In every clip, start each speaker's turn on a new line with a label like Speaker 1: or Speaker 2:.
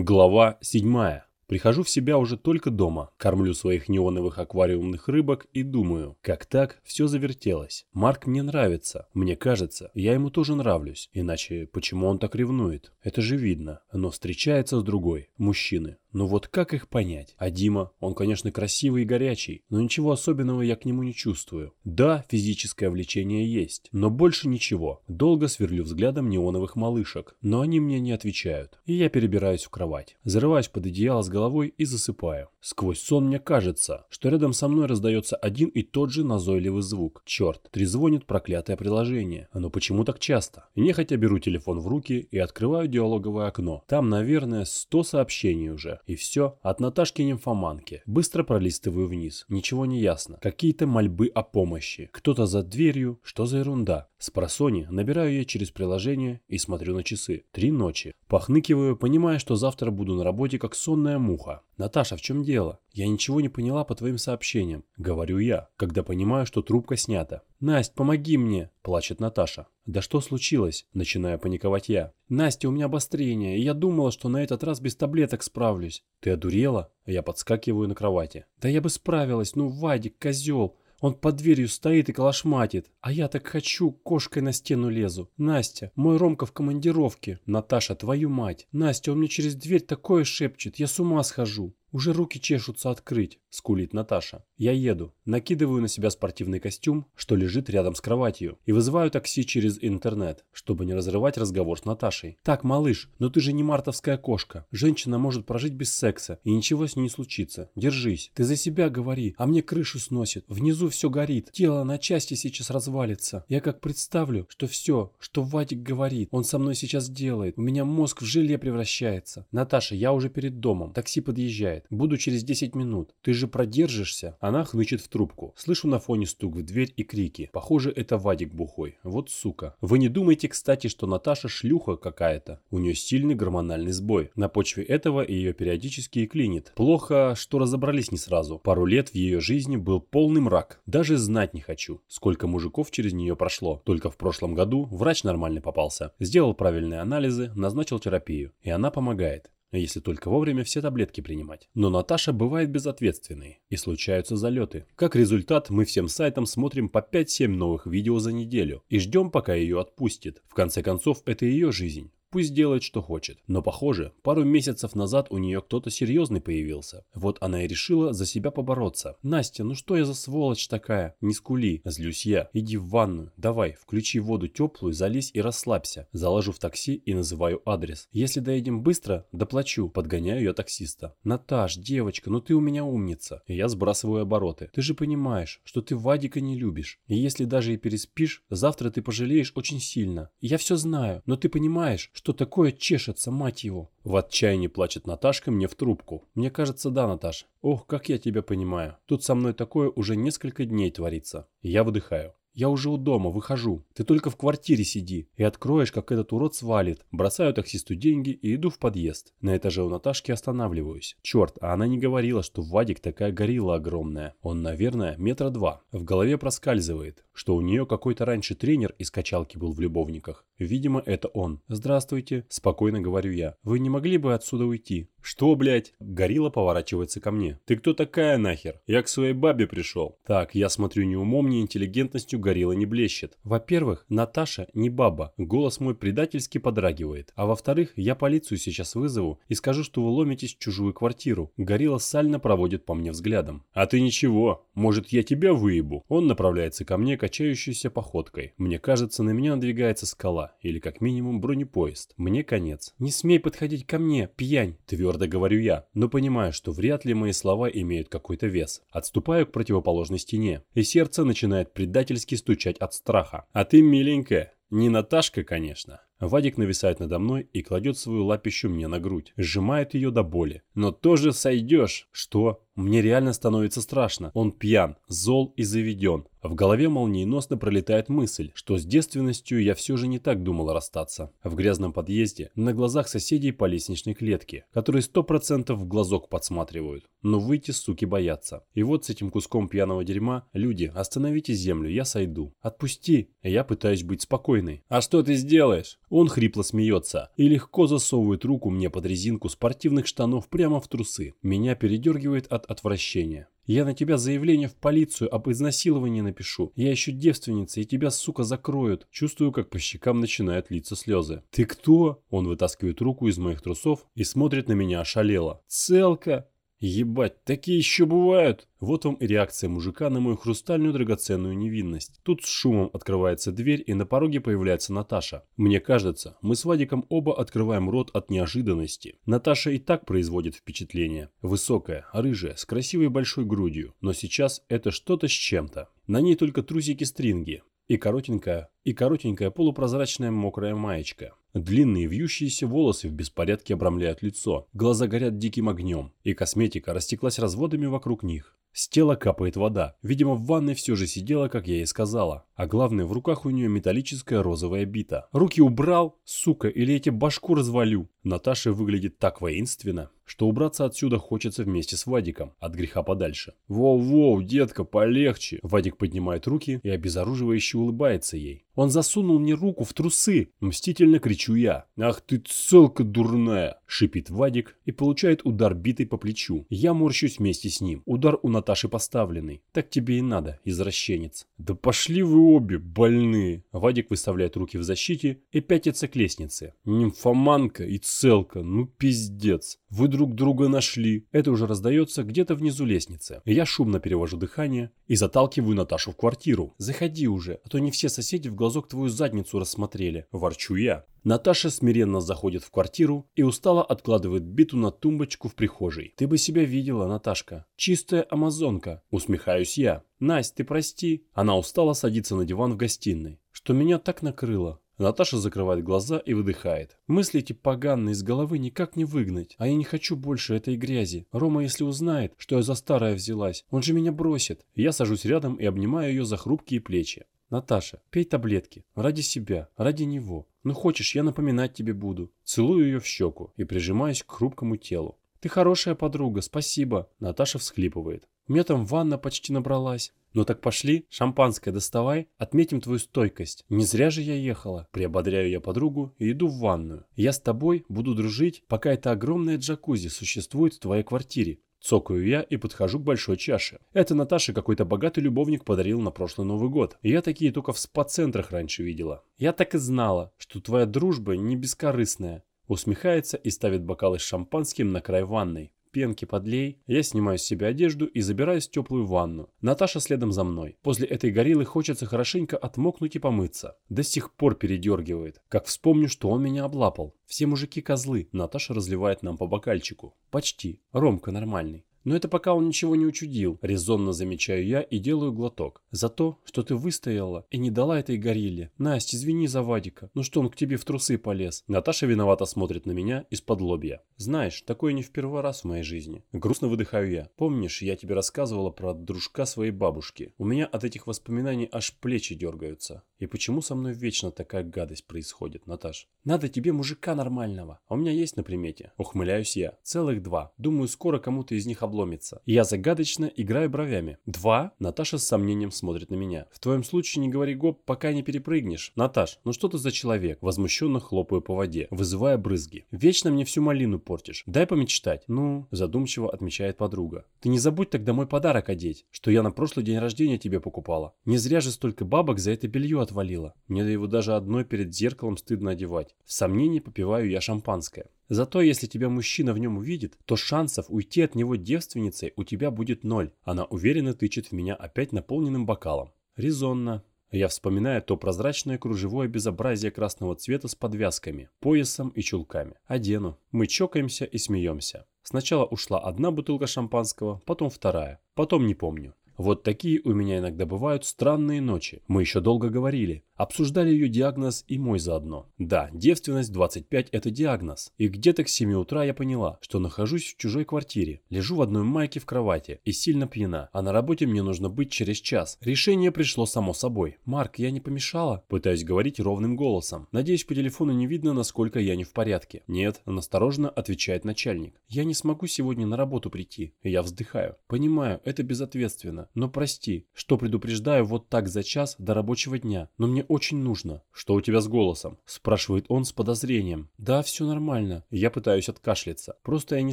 Speaker 1: Глава 7. Прихожу в себя уже только дома, кормлю своих неоновых аквариумных рыбок и думаю, как так все завертелось. Марк мне нравится, мне кажется, я ему тоже нравлюсь, иначе почему он так ревнует? Это же видно, но встречается с другой, мужчины. Ну вот как их понять? А Дима, он, конечно, красивый и горячий, но ничего особенного я к нему не чувствую. Да, физическое влечение есть, но больше ничего. Долго сверлю взглядом неоновых малышек, но они мне не отвечают. И я перебираюсь в кровать. Зарываюсь под одеяло с головой и засыпаю. Сквозь сон мне кажется, что рядом со мной раздается один и тот же назойливый звук. Черт, трезвонит проклятое приложение. Оно почему так часто? И нехотя беру телефон в руки и открываю диалоговое окно. Там, наверное, 100 сообщений уже. И все от Наташки нимфоманки. Быстро пролистываю вниз. Ничего не ясно. Какие-то мольбы о помощи. Кто-то за дверью. Что за ерунда? С просони набираю ее через приложение и смотрю на часы. Три ночи. Похныкиваю, понимая, что завтра буду на работе как сонная муха. «Наташа, в чем дело? Я ничего не поняла по твоим сообщениям», — говорю я, когда понимаю, что трубка снята. «Насть, помоги мне!» – плачет Наташа. «Да что случилось?» – начинаю паниковать я. «Настя, у меня обострение, и я думала, что на этот раз без таблеток справлюсь». «Ты одурела?» Я подскакиваю на кровати. «Да я бы справилась, ну Вадик, козел!» Он под дверью стоит и калашматит. А я так хочу, кошкой на стену лезу. Настя, мой Ромка в командировке. Наташа, твою мать. Настя, он мне через дверь такое шепчет, я с ума схожу. Уже руки чешутся открыть, скулит Наташа. Я еду, накидываю на себя спортивный костюм, что лежит рядом с кроватью, и вызываю такси через интернет, чтобы не разрывать разговор с Наташей. Так, малыш, но ты же не мартовская кошка. Женщина может прожить без секса, и ничего с ней не случится. Держись. Ты за себя говори, а мне крышу сносит. Внизу все горит. Тело на части сейчас развалится. Я как представлю, что все, что Вадик говорит, он со мной сейчас делает. У меня мозг в желе превращается. Наташа, я уже перед домом. Такси подъезжает. «Буду через 10 минут. Ты же продержишься?» Она хнычет в трубку. Слышу на фоне стук в дверь и крики. Похоже, это Вадик бухой. Вот сука. Вы не думайте, кстати, что Наташа шлюха какая-то. У нее сильный гормональный сбой. На почве этого ее периодически и клинит. Плохо, что разобрались не сразу. Пару лет в ее жизни был полный мрак. Даже знать не хочу, сколько мужиков через нее прошло. Только в прошлом году врач нормальный попался. Сделал правильные анализы, назначил терапию. И она помогает если только вовремя все таблетки принимать. Но Наташа бывает безответственной, и случаются залеты. Как результат, мы всем сайтам смотрим по 5-7 новых видео за неделю и ждем, пока ее отпустит. В конце концов, это ее жизнь. Пусть делает, что хочет. Но, похоже, пару месяцев назад у нее кто-то серьезный появился. Вот она и решила за себя побороться. «Настя, ну что я за сволочь такая? Не скули!» Злюсь я. «Иди в ванную. Давай, включи воду теплую, залезь и расслабься». Заложу в такси и называю адрес. Если доедем быстро, доплачу. Подгоняю я таксиста. «Наташ, девочка, ну ты у меня умница». И я сбрасываю обороты. «Ты же понимаешь, что ты Вадика не любишь. И если даже и переспишь, завтра ты пожалеешь очень сильно. Я все знаю, но ты понимаешь, что такое чешется, мать его? В отчаянии плачет Наташка мне в трубку. Мне кажется, да, Наташ. Ох, как я тебя понимаю. Тут со мной такое уже несколько дней творится. Я выдыхаю. Я уже у дома, выхожу. Ты только в квартире сиди и откроешь, как этот урод свалит. Бросаю таксисту деньги и иду в подъезд. На этаже у Наташки останавливаюсь. Черт, а она не говорила, что Вадик такая горилла огромная. Он, наверное, метра два. В голове проскальзывает, что у нее какой-то раньше тренер из качалки был в любовниках. Видимо, это он. «Здравствуйте», – спокойно говорю я. «Вы не могли бы отсюда уйти?» «Что, блядь?» Горилла поворачивается ко мне. «Ты кто такая нахер? Я к своей бабе пришел». Так, я смотрю ни умом, ни интеллигентностью Горилла не блещет. Во-первых, Наташа не баба. Голос мой предательски подрагивает. А во-вторых, я полицию сейчас вызову и скажу, что вы ломитесь в чужую квартиру. Горилла сально проводит по мне взглядом. «А ты ничего. Может, я тебя выебу?» Он направляется ко мне, качающейся походкой. Мне кажется, на меня надвигается скала. Или как минимум бронепоезд. Мне конец. «Не смей подходить ко мне, пьянь!» Твердо говорю я, но понимаю, что вряд ли мои слова имеют какой-то вес. Отступаю к противоположной стене, и сердце начинает предательски стучать от страха. А ты миленькая. Не Наташка, конечно. Вадик нависает надо мной и кладет свою лапищу мне на грудь, сжимает ее до боли. Но тоже сойдешь. Что? Мне реально становится страшно. Он пьян, зол и заведен. В голове молниеносно пролетает мысль, что с девственностью я все же не так думал расстаться. В грязном подъезде, на глазах соседей по лестничной клетке, которые сто процентов в глазок подсматривают. Но выйти суки боятся. И вот с этим куском пьяного дерьма, люди, остановите землю, я сойду. Отпусти. Я пытаюсь быть спокойной. А что ты сделаешь? Он хрипло смеется и легко засовывает руку мне под резинку спортивных штанов прямо в трусы. Меня передергивает от отвращения. Я на тебя заявление в полицию об изнасиловании напишу. Я еще девственница, и тебя, сука, закроют. Чувствую, как по щекам начинают литься слезы. Ты кто? Он вытаскивает руку из моих трусов и смотрит на меня ошалело. Целка? Ебать, такие еще бывают. Вот вам и реакция мужика на мою хрустальную драгоценную невинность. Тут с шумом открывается дверь и на пороге появляется Наташа. Мне кажется, мы с Вадиком оба открываем рот от неожиданности. Наташа и так производит впечатление. Высокая, рыжая, с красивой большой грудью. Но сейчас это что-то с чем-то. На ней только трусики-стринги. И коротенькая, и коротенькая полупрозрачная мокрая маечка. Длинные вьющиеся волосы в беспорядке обрамляют лицо, глаза горят диким огнем, и косметика растеклась разводами вокруг них. С тела капает вода. Видимо, в ванной все же сидела, как я и сказала. А главное, в руках у нее металлическая розовая бита. Руки убрал, сука, или эти башку развалю. Наташа выглядит так воинственно, что убраться отсюда хочется вместе с Вадиком, от греха подальше. «Воу-воу, детка, полегче!» Вадик поднимает руки и обезоруживающе улыбается ей. Он засунул мне руку в трусы. Мстительно кричу я. «Ах ты целка дурная!» Шипит Вадик и получает удар битой по плечу. Я морщусь вместе с ним. Удар у Наташи поставленный. Так тебе и надо, извращенец. «Да пошли вы обе, больные!» Вадик выставляет руки в защите и пятится к лестнице. «Нимфоманка и целка, ну пиздец! Вы друг друга нашли!» Это уже раздается где-то внизу лестницы. Я шумно перевожу дыхание и заталкиваю Наташу в квартиру. «Заходи уже, а то не все соседи в глазок твою задницу рассмотрели», – ворчу я. Наташа смиренно заходит в квартиру и устало откладывает биту на тумбочку в прихожей. «Ты бы себя видела, Наташка. Чистая амазонка», – усмехаюсь я. «Насть, ты прости». Она устало садится на диван в гостиной. «Что меня так накрыло?» Наташа закрывает глаза и выдыхает. Мысли эти поганые из головы никак не выгнать. А я не хочу больше этой грязи. Рома, если узнает, что я за старое взялась, он же меня бросит. Я сажусь рядом и обнимаю ее за хрупкие плечи. Наташа, пей таблетки. Ради себя, ради него. Ну хочешь, я напоминать тебе буду. Целую ее в щеку и прижимаюсь к хрупкому телу. Ты хорошая подруга, спасибо. Наташа всхлипывает. У меня там ванна почти набралась. Ну так пошли, шампанское доставай, отметим твою стойкость. Не зря же я ехала. Приободряю я подругу и иду в ванную. Я с тобой буду дружить, пока эта огромная джакузи существует в твоей квартире. Цокаю я и подхожу к большой чаше. Это Наташе какой-то богатый любовник подарил на прошлый Новый год. Я такие только в спа-центрах раньше видела. Я так и знала, что твоя дружба не бескорыстная. Усмехается и ставит бокалы с шампанским на край ванной пенки подлей, я снимаю с себя одежду и забираюсь в теплую ванну. Наташа следом за мной. После этой гориллы хочется хорошенько отмокнуть и помыться. До сих пор передергивает. Как вспомню, что он меня облапал. Все мужики козлы. Наташа разливает нам по бокальчику. Почти. Ромка нормальный. Но это пока он ничего не учудил, резонно замечаю я и делаю глоток. За то, что ты выстояла и не дала этой горилле. Настя, извини за Вадика. Ну что он к тебе в трусы полез? Наташа виновато смотрит на меня из-под лобья. Знаешь, такое не в первый раз в моей жизни. Грустно выдыхаю я. Помнишь, я тебе рассказывала про дружка своей бабушки? У меня от этих воспоминаний аж плечи дергаются. И почему со мной вечно такая гадость происходит, Наташ? Надо тебе мужика нормального. А у меня есть на примете. Ухмыляюсь я. Целых два. Думаю, скоро кому-то из них обломится. Я загадочно играю бровями. Два? Наташа с сомнением смотрит на меня. В твоем случае не говори гоп, пока не перепрыгнешь. Наташ, ну что ты за человек? Возмущенно хлопаю по воде, вызывая брызги. Вечно мне всю малину портишь. Дай помечтать. Ну, задумчиво отмечает подруга. Ты не забудь тогда мой подарок одеть, что я на прошлый день рождения тебе покупала. Не зря же столько бабок за это белье отвалила. Мне его даже одной перед зеркалом стыдно одевать. В сомнении попиваю я шампанское. Зато если тебя мужчина в нем увидит, то шансов уйти от него девственницей у тебя будет ноль. Она уверенно тычет в меня опять наполненным бокалом. Резонно. Я вспоминаю то прозрачное кружевое безобразие красного цвета с подвязками, поясом и чулками. Одену. Мы чокаемся и смеемся. Сначала ушла одна бутылка шампанского, потом вторая. Потом не помню. Вот такие у меня иногда бывают странные ночи. Мы еще долго говорили. Обсуждали ее диагноз и мой заодно. Да, девственность 25 – это диагноз. И где-то к 7 утра я поняла, что нахожусь в чужой квартире. Лежу в одной майке в кровати и сильно пьяна. А на работе мне нужно быть через час. Решение пришло само собой. «Марк, я не помешала?» Пытаюсь говорить ровным голосом. Надеюсь, по телефону не видно, насколько я не в порядке. «Нет», – настороженно отвечает начальник. «Я не смогу сегодня на работу прийти». Я вздыхаю. «Понимаю, это безответственно. но прости, что предупреждаю вот так за час до рабочего дня, но мне очень нужно. Что у тебя с голосом? Спрашивает он с подозрением. Да, все нормально. Я пытаюсь откашляться. Просто я не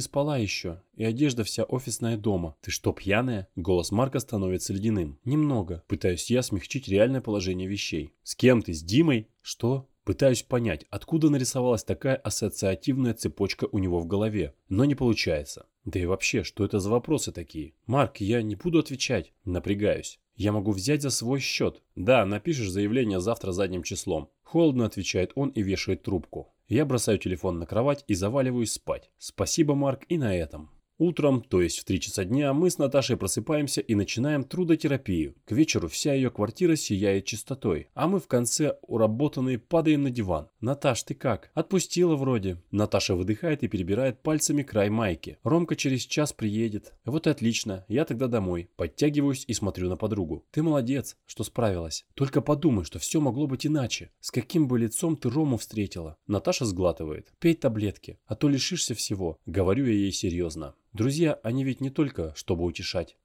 Speaker 1: спала еще, и одежда вся офисная дома. Ты что, пьяная? Голос Марка становится ледяным. Немного. Пытаюсь я смягчить реальное положение вещей. С кем ты? С Димой? Что? Пытаюсь понять, откуда нарисовалась такая ассоциативная цепочка у него в голове, но не получается. Да и вообще, что это за вопросы такие? Марк, я не буду отвечать. Напрягаюсь. Я могу взять за свой счет. Да, напишешь заявление завтра задним числом. Холодно отвечает он и вешает трубку. Я бросаю телефон на кровать и заваливаюсь спать. Спасибо, Марк, и на этом. Утром, то есть в 3 часа дня, мы с Наташей просыпаемся и начинаем трудотерапию. К вечеру вся ее квартира сияет чистотой, а мы в конце уработанные падаем на диван. «Наташ, ты как?» «Отпустила вроде». Наташа выдыхает и перебирает пальцами край майки. «Ромка через час приедет». «Вот и отлично, я тогда домой». Подтягиваюсь и смотрю на подругу. «Ты молодец, что справилась. Только подумай, что все могло быть иначе. С каким бы лицом ты Рому встретила?» Наташа сглатывает. «Пей таблетки, а то лишишься всего». Говорю я ей серьезно. Друзья, они ведь не только, чтобы утешать.